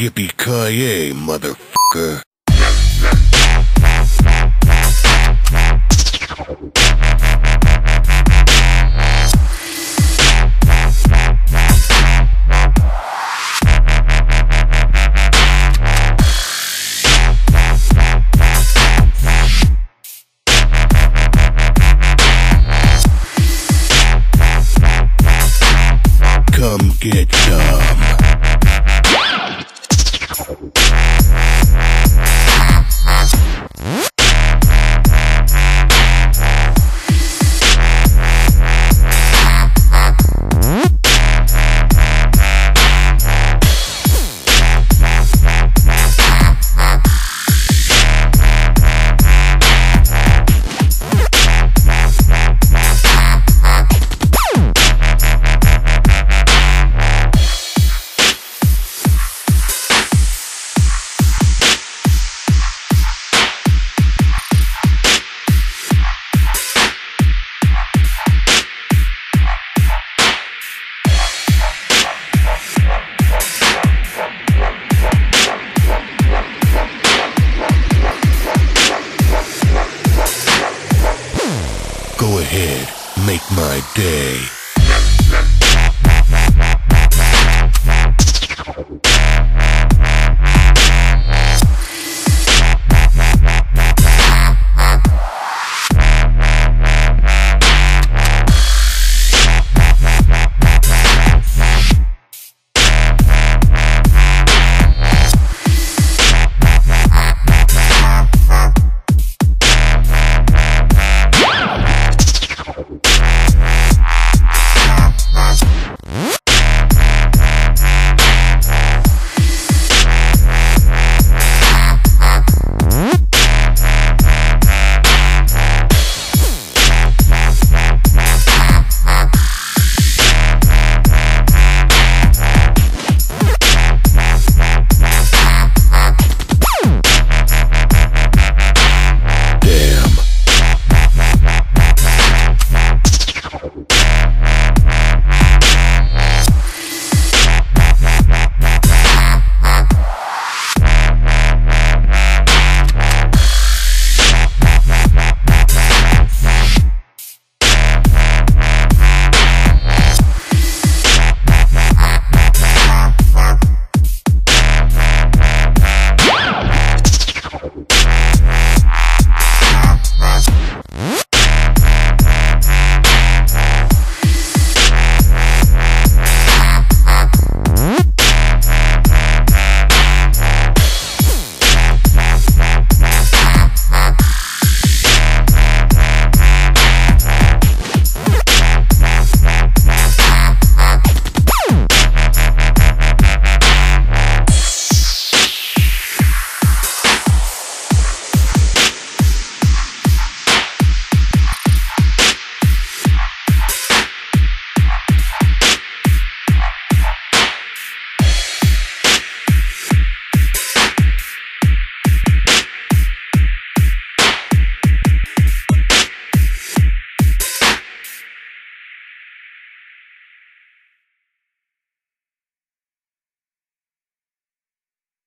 Yippee-ki-yay, motherfucker. Get some. Ahead, make my day.